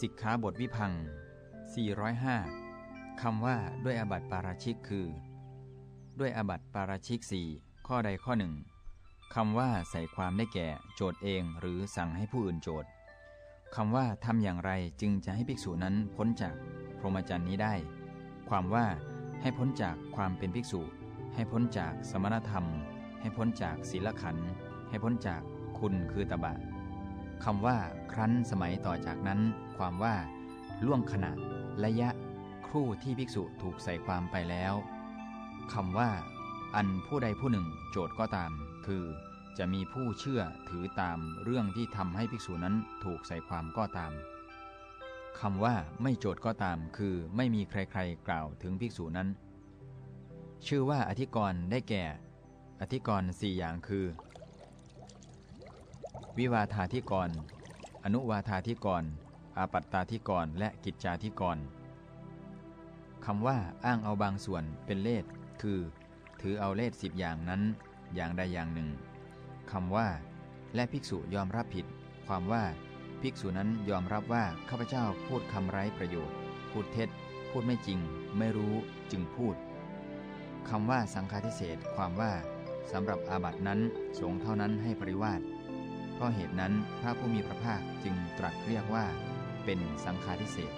สิกขาบทวิพัง 405 คำว่าด้วยอาบัติปาราชิกคือ ด้วยอาบัติปาราชิกสี่ข้อใดข้อหนึ่งคำว่าใส่ความได้แก่โจทย์เองหรือสั่งให้ผู้อื่นโจทย์คำว่าทำอย่างไรจึงจะให้ภิกษุนั้นพ้นจากพรหมจรรย์นี้ได้ ความว่าให้พ้นจากความเป็นภิกษุ ให้พ้นจากสมณธรรม ให้พ้นจากศีลขันธ์ให้พ้นจากคุณคือตบะ คำว่า ครั้นสมัยต่อจากนั้น ความว่า ล่วงขณะ ระยะ ครู่ที่ภิกษุถูกใส่ความไปแล้วคำว่า อันผู้ใดผู้หนึ่ง โจทย์ก็ตาม คือ จะมีผู้เชื่อถือตามเรื่องที่ทำให้ภิกษุนั้นถูกใส่ความก็ตามคำว่าไม่โจทย์ก็ตาม คือไม่มีใครๆกล่าวถึงภิกษุนั้น ชื่อว่าอธิกรณ์ได้แก่ อธิกรณ์สี่อย่างคือ วิวาธาธิกร อนุวาธาธิกร อาปัตตาธิกร และกิจจาธิกรคำว่าอ้างเอาบางส่วนเป็นเลสคือ ถือเอาเลสสิบอย่างนั้น อย่างใดอย่างหนึ่งคำว่า และภิกษุยอมรับผิด ความว่า ภิกษุนั้นยอมรับว่าข้าพเจ้าพูดคำไร้ประโยชน์ พูดเท็จ พูดไม่จริง ไม่รู้จึงพูดคำว่าสังฆาทิเศษความว่าสำหรับอาบัตินั้นสงเท่านั้นให้ปริวาส เพราะเหตุนั้นพระผู้มีพระภาคจึงตรัสเรียกว่าเป็นสังฆาทิเศษ